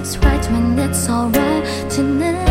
it's right when it's alright tonight.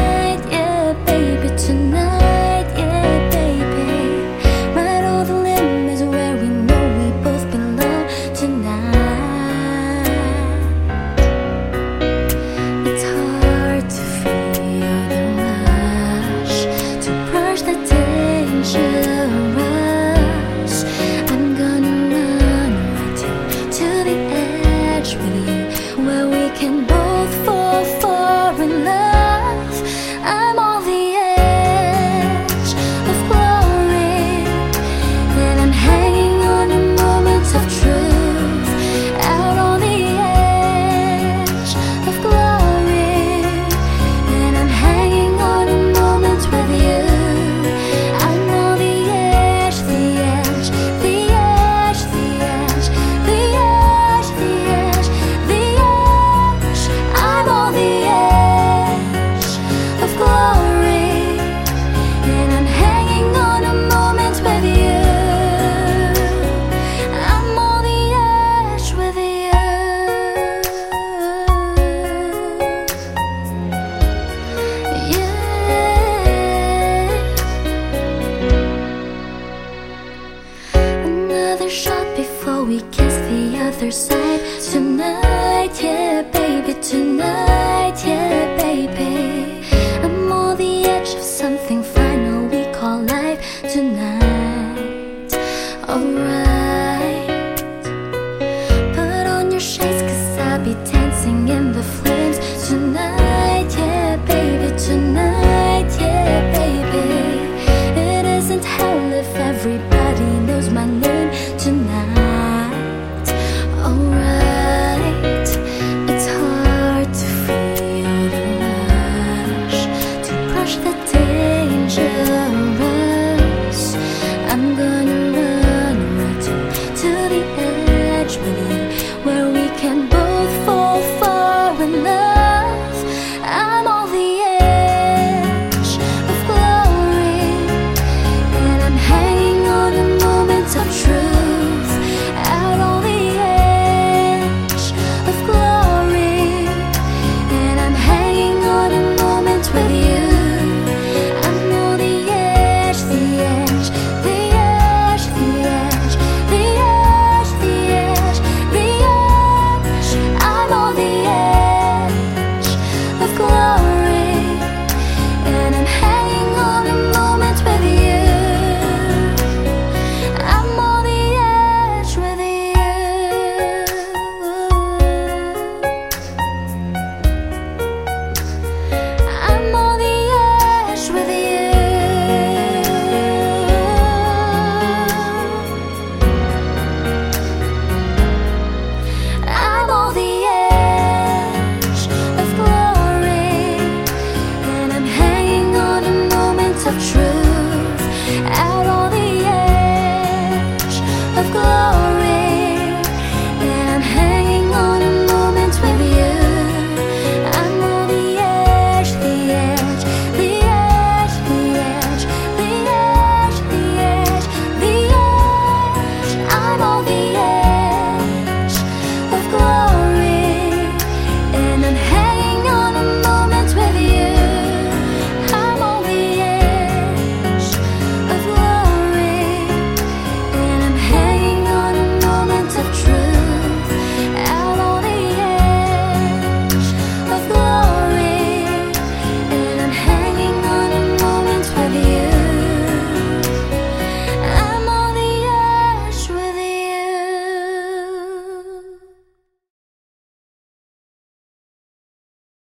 We kiss the other side tonight? Yeah.